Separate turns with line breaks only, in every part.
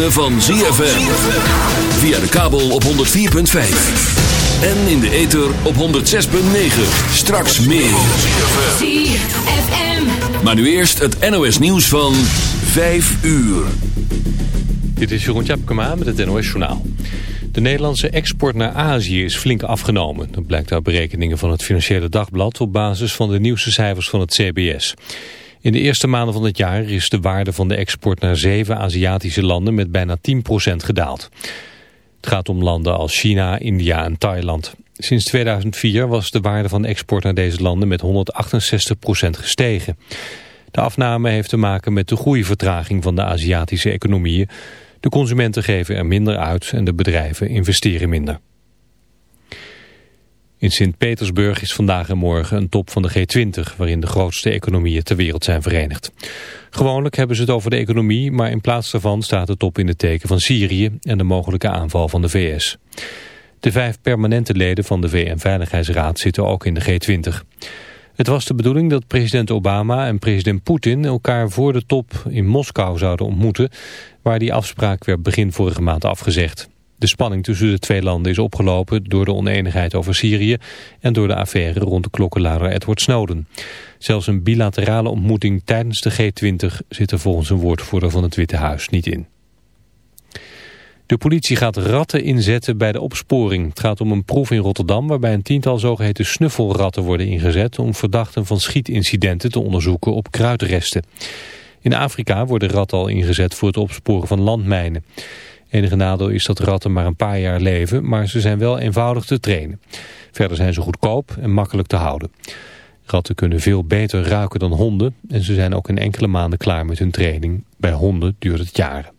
ritme van ZFM. Via de kabel op 104.5. En in de ether op 106.9. Straks meer.
ZFM.
Maar nu eerst het NOS nieuws van 5 uur.
Dit is Jeroen Tjepkema met het NOS Journaal. De Nederlandse export naar Azië is flink afgenomen. Dat blijkt uit berekeningen van het Financiële Dagblad... op basis van de nieuwste cijfers van het CBS. In de eerste maanden van het jaar is de waarde van de export naar zeven Aziatische landen met bijna 10% gedaald. Het gaat om landen als China, India en Thailand. Sinds 2004 was de waarde van export naar deze landen met 168% gestegen. De afname heeft te maken met de groeivertraging van de Aziatische economieën. De consumenten geven er minder uit en de bedrijven investeren minder. In Sint-Petersburg is vandaag en morgen een top van de G20... waarin de grootste economieën ter wereld zijn verenigd. Gewoonlijk hebben ze het over de economie... maar in plaats daarvan staat de top in het teken van Syrië... en de mogelijke aanval van de VS. De vijf permanente leden van de VN-veiligheidsraad zitten ook in de G20. Het was de bedoeling dat president Obama en president Poetin... elkaar voor de top in Moskou zouden ontmoeten... waar die afspraak werd begin vorige maand afgezegd. De spanning tussen de twee landen is opgelopen door de oneenigheid over Syrië en door de affaire rond de klokkenluider Edward Snowden. Zelfs een bilaterale ontmoeting tijdens de G20 zit er volgens een woordvoerder van het Witte Huis niet in. De politie gaat ratten inzetten bij de opsporing. Het gaat om een proef in Rotterdam waarbij een tiental zogeheten snuffelratten worden ingezet om verdachten van schietincidenten te onderzoeken op kruidresten. In Afrika worden ratten al ingezet voor het opsporen van landmijnen. Enige nadeel is dat ratten maar een paar jaar leven, maar ze zijn wel eenvoudig te trainen. Verder zijn ze goedkoop en makkelijk te houden. Ratten kunnen veel beter ruiken dan honden en ze zijn ook in enkele maanden klaar met hun training. Bij honden duurt het jaren.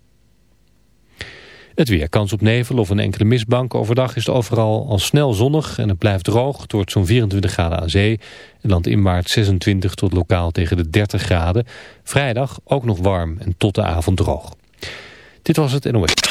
Het weer, kans op nevel of een enkele mistbank. Overdag is het overal al snel zonnig en het blijft droog. Het wordt zo'n 24 graden aan zee. En landinwaarts 26 tot lokaal tegen de 30 graden. Vrijdag ook nog warm en tot de avond droog. Dit was het NOS.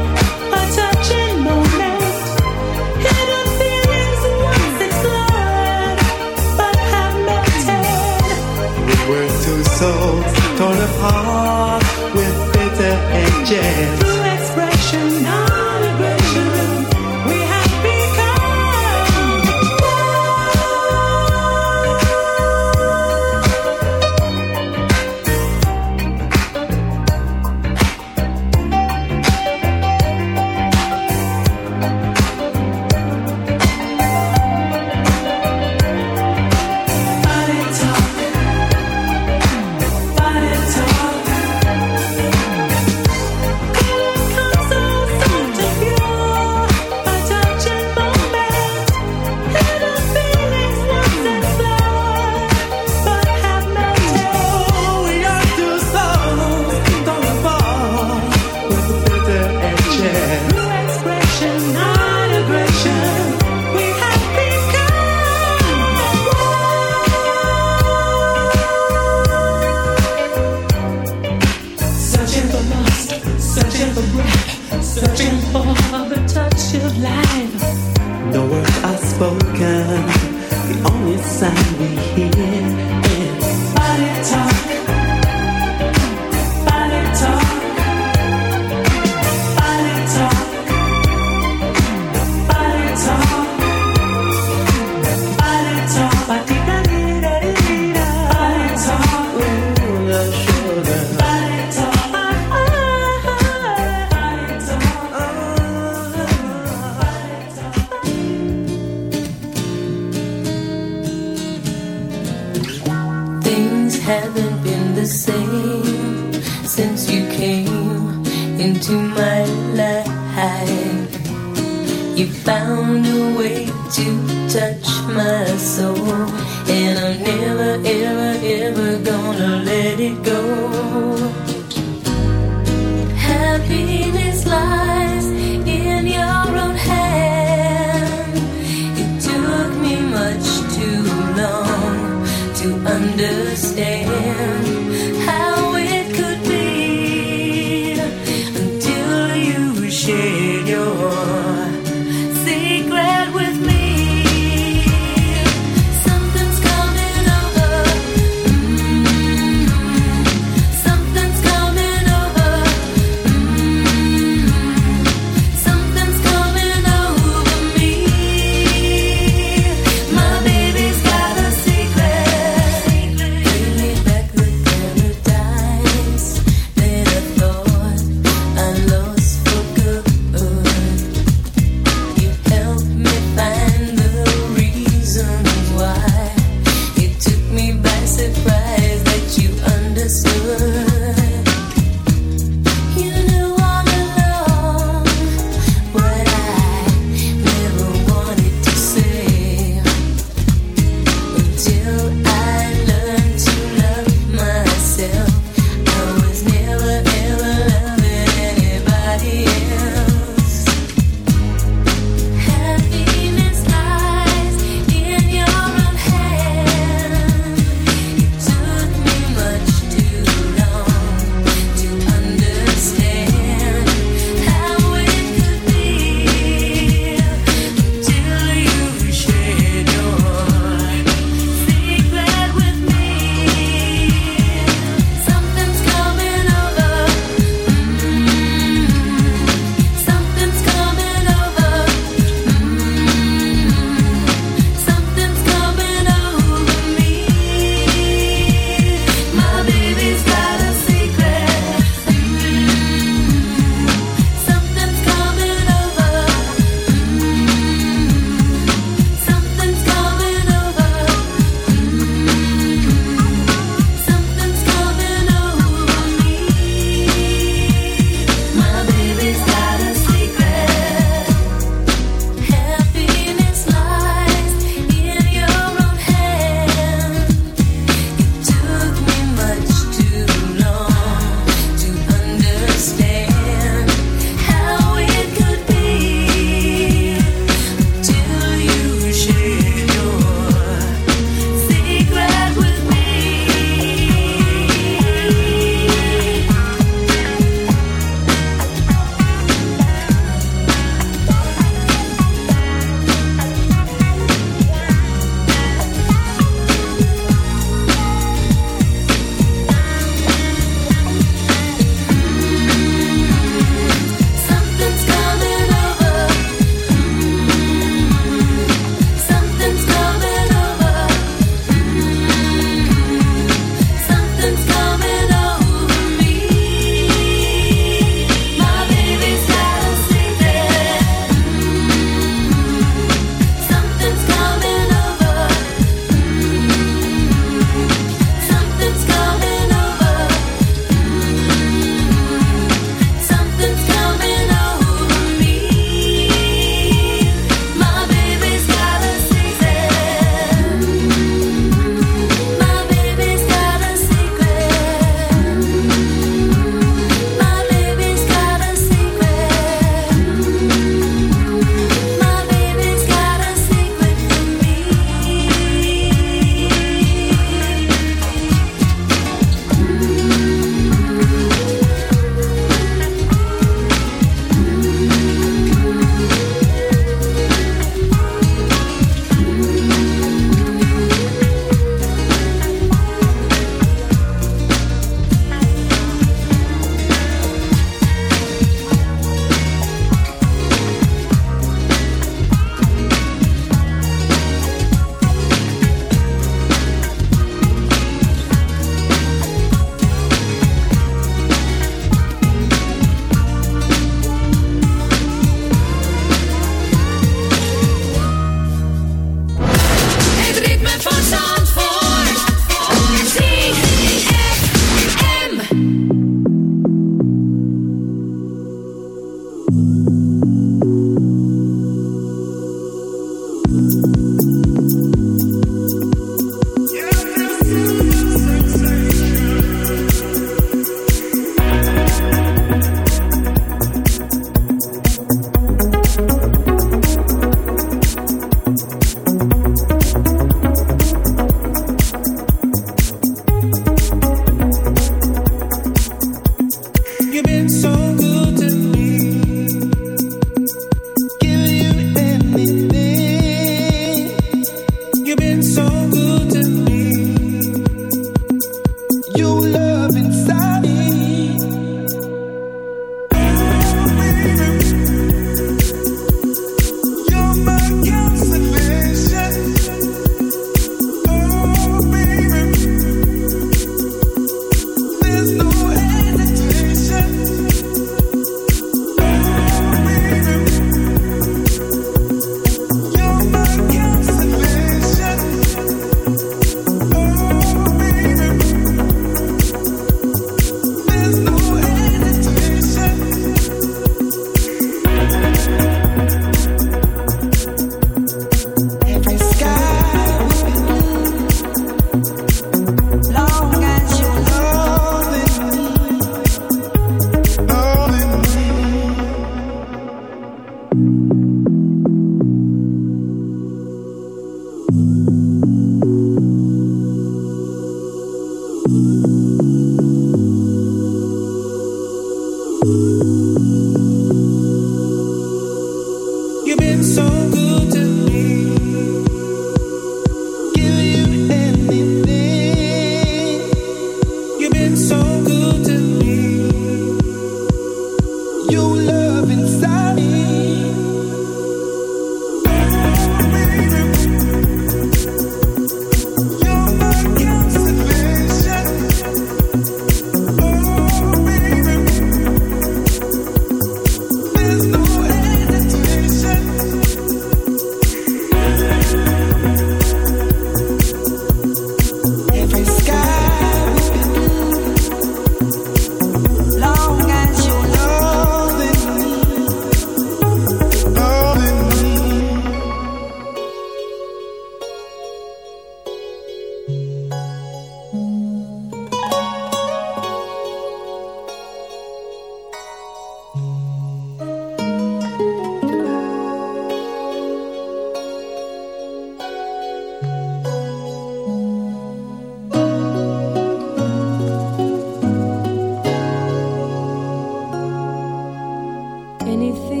Anything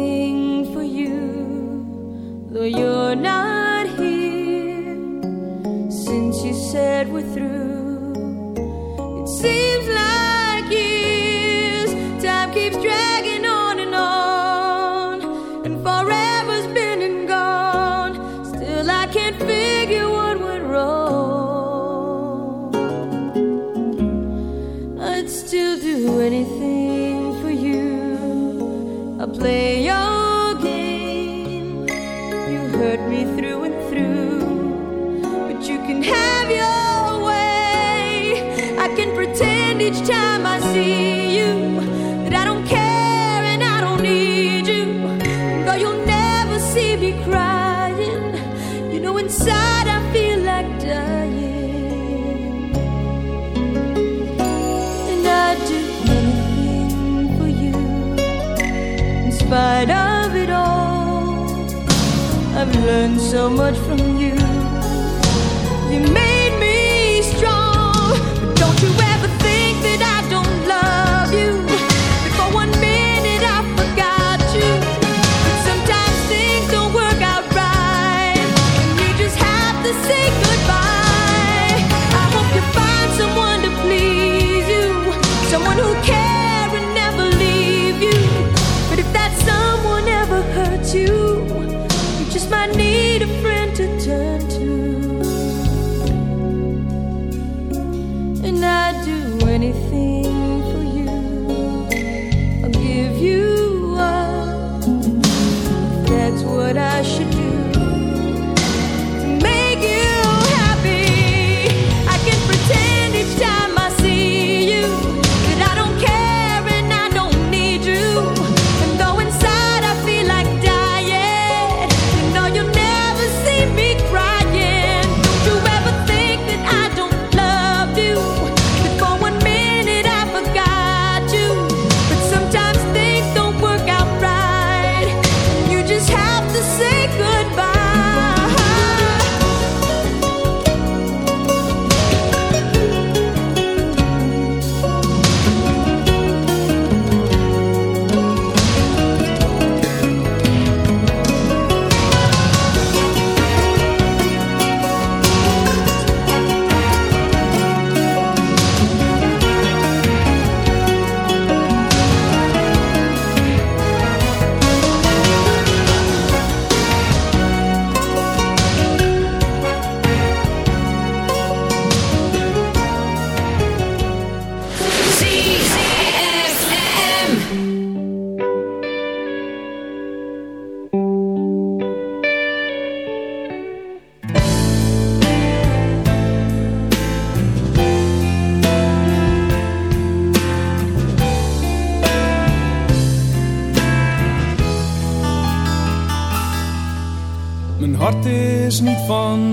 from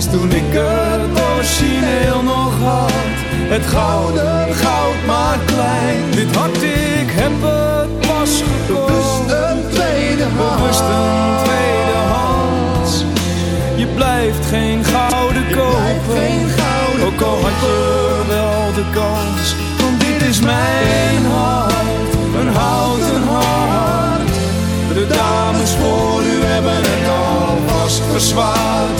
Als toen ik het origineel nog had, het gouden goud maar klein. Dit hart, ik heb het pas gekocht. Bewust een tweede hand. Bewust een tweede hand. Je blijft geen gouden kopen. Geen gouden Ook al had je wel de kans. Want dit is mijn hart, een houten hart. De dames voor u hebben het alvast verzwaard.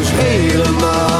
dus helemaal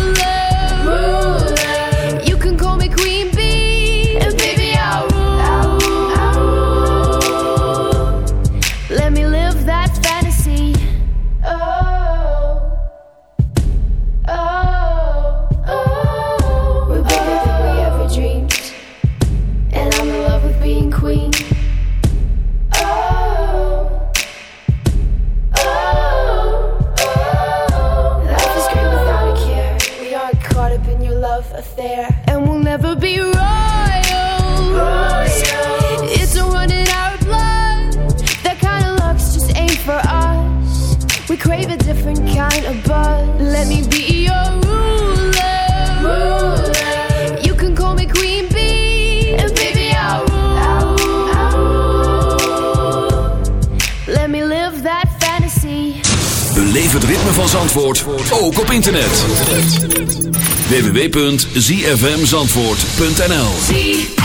www.zfmzandvoort.nl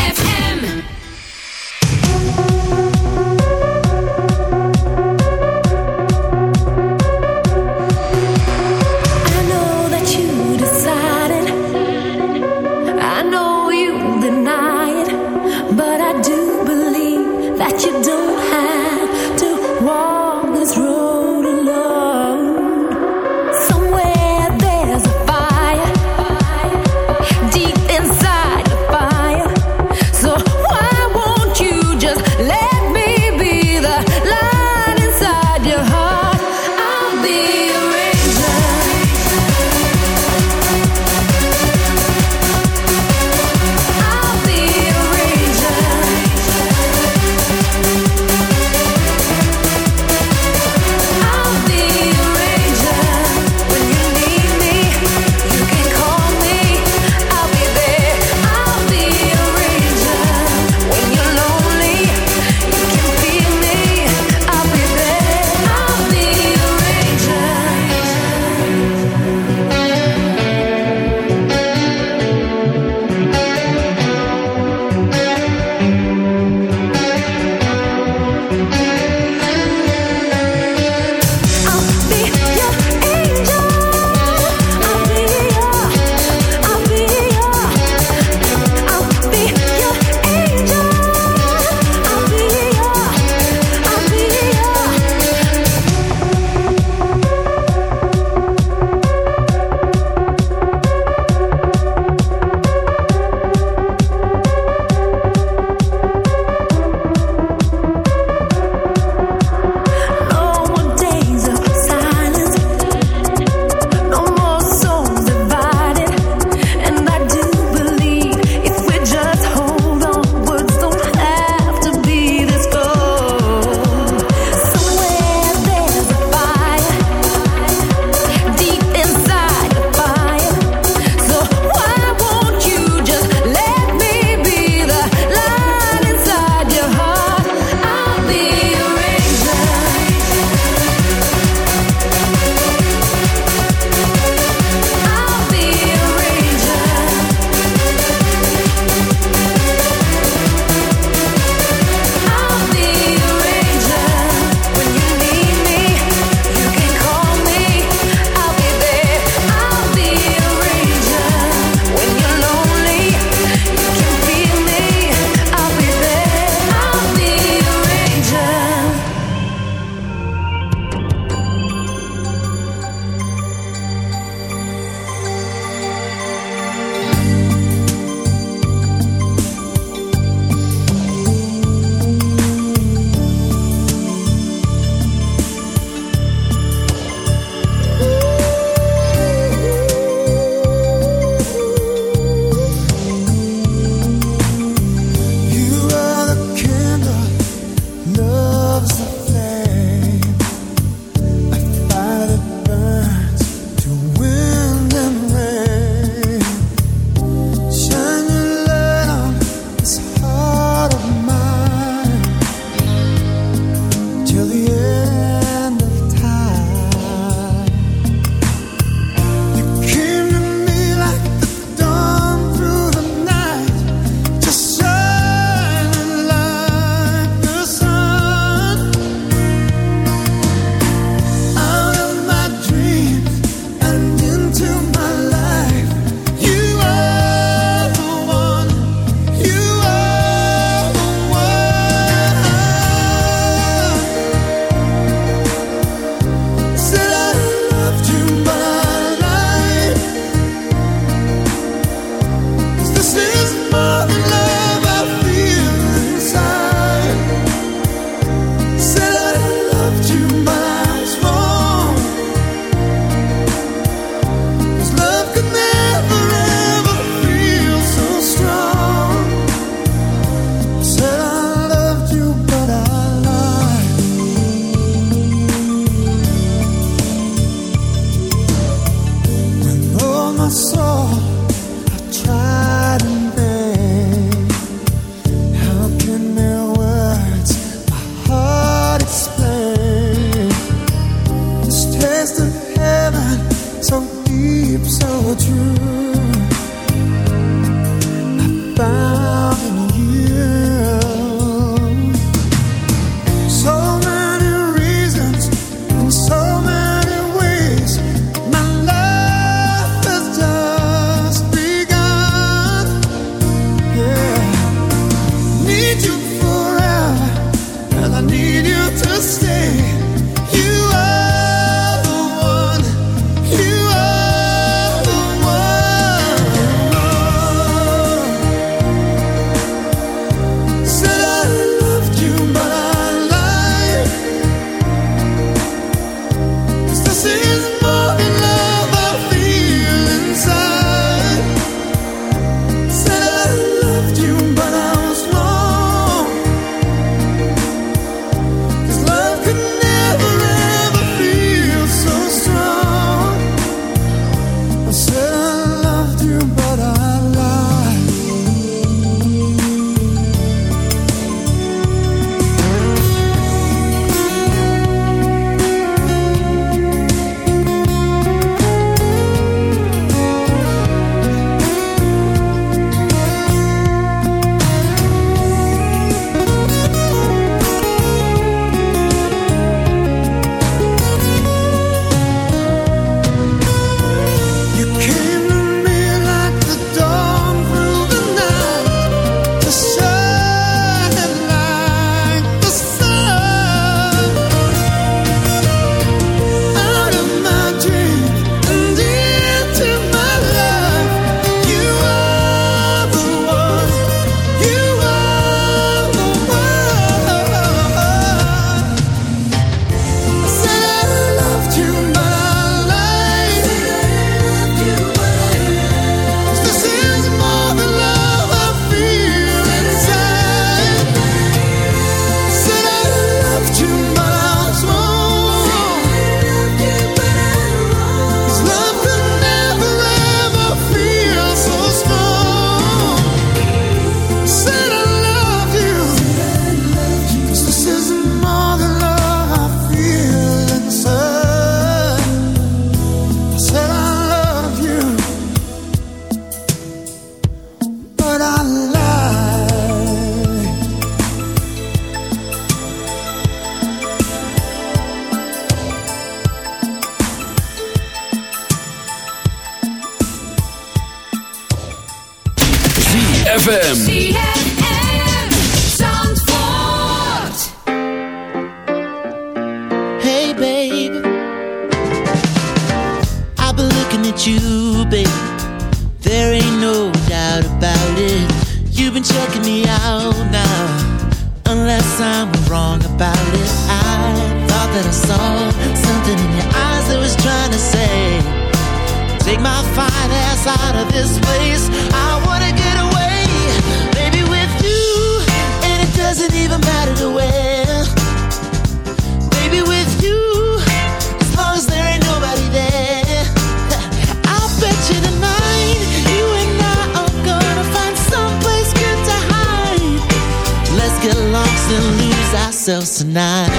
Tonight.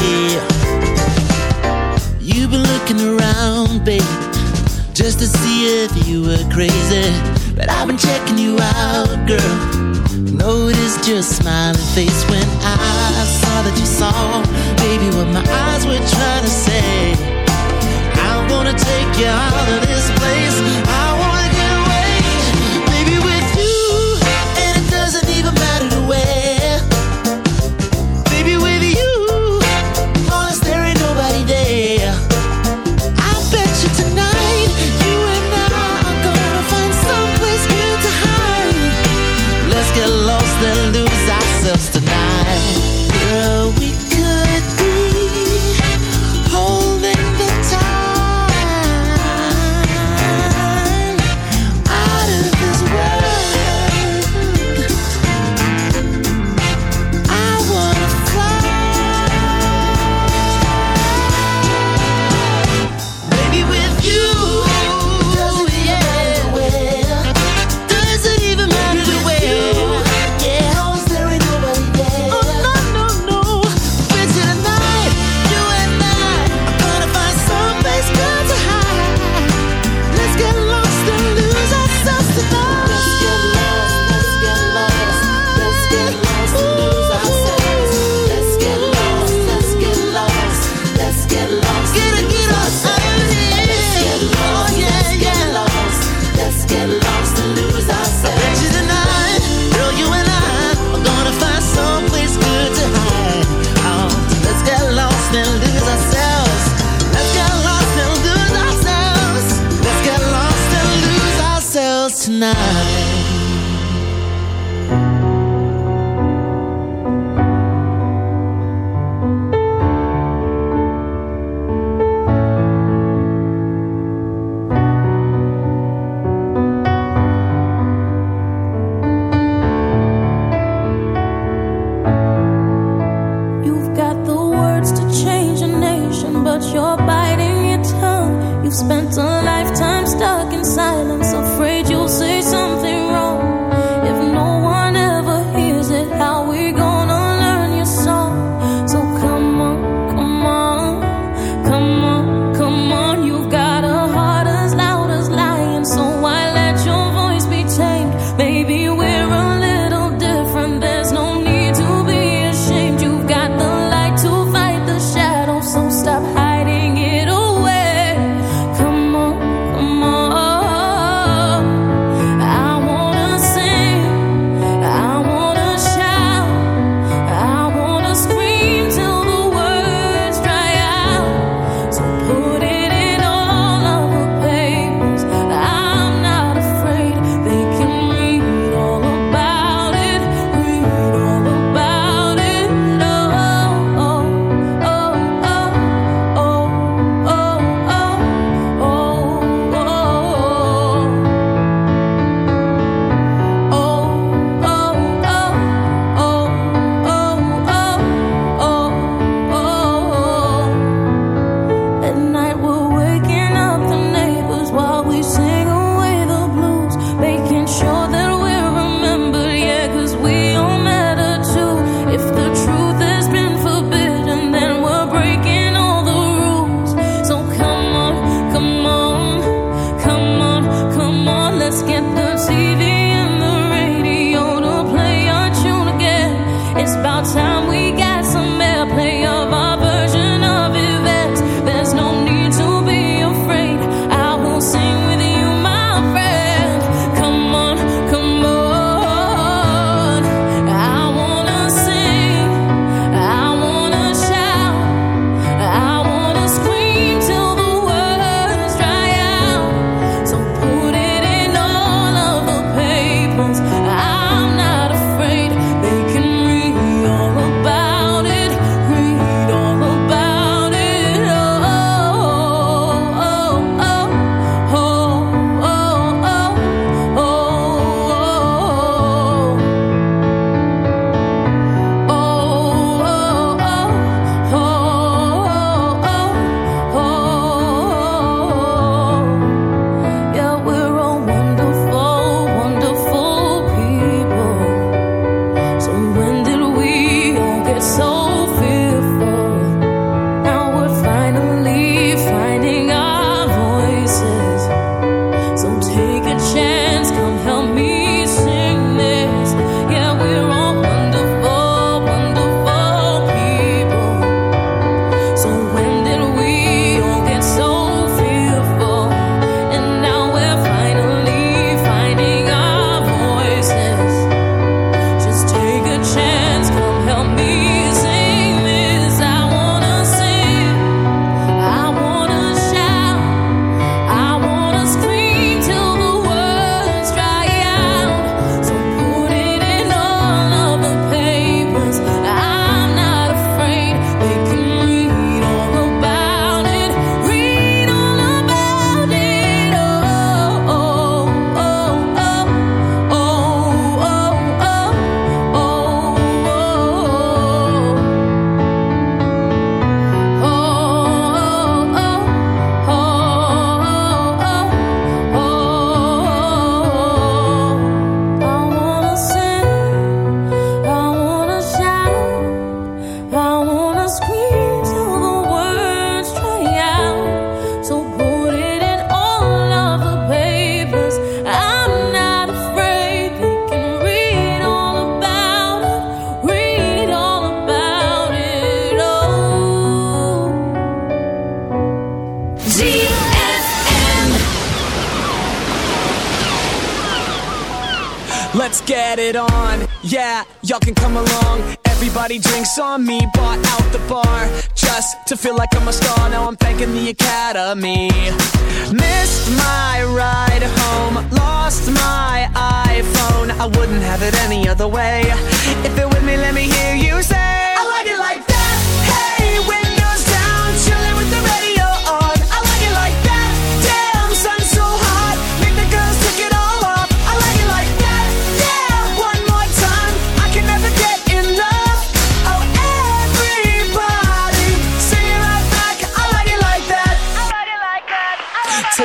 Yeah. You've been looking around, babe, just to see if you were crazy.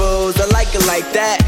I like it like that.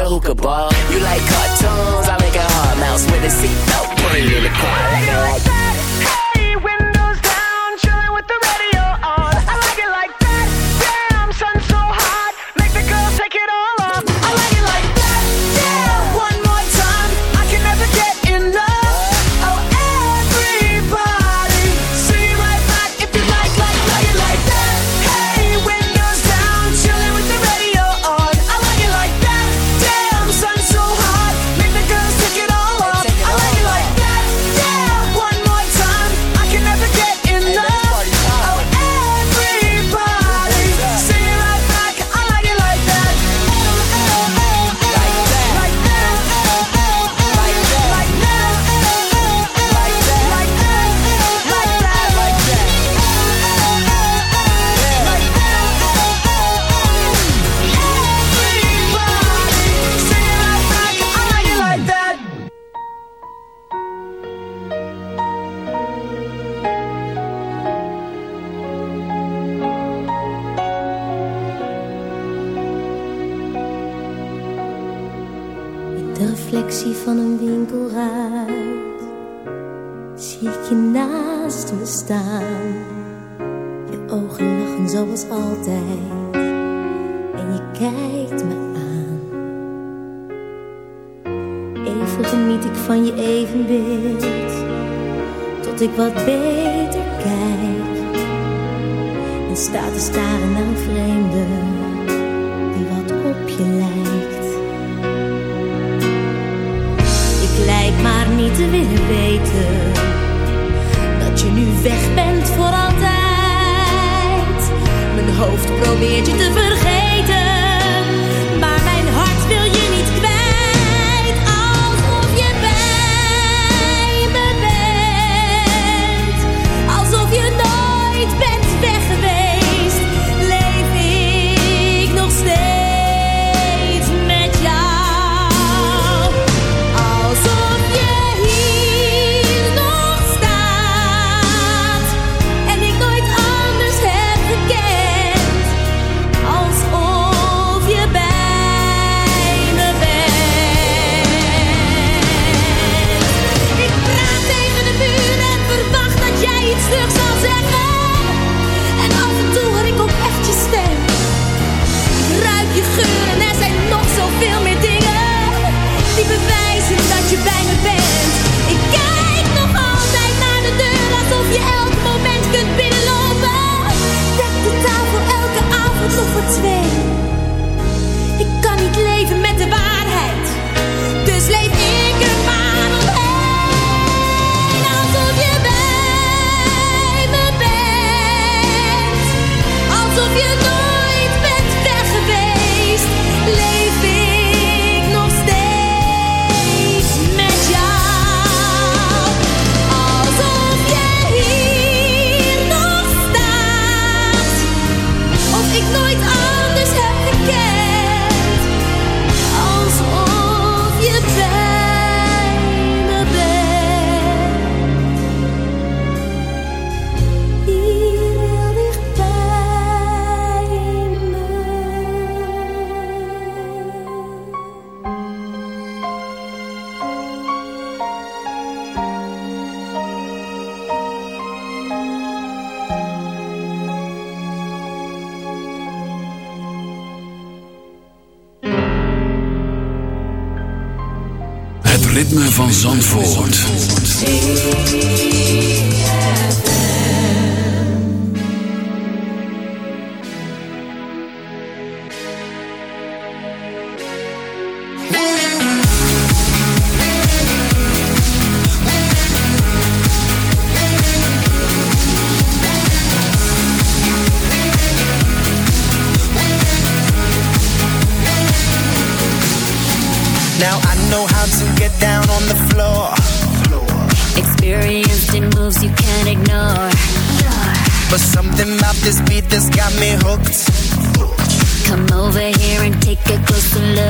the hookah ball. You like cartoons? I make a hard mouse with a seatbelt. Put it in the car. I Like that.
Hey, windows down, chilling with the radio.
Me
hooked.
Come over here and take a closer look.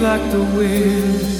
Like the wind.